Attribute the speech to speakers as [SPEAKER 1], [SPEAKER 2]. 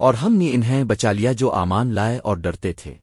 [SPEAKER 1] اور ہم نے انہیں بچا لیا جو آمان لائے اور ڈرتے تھے۔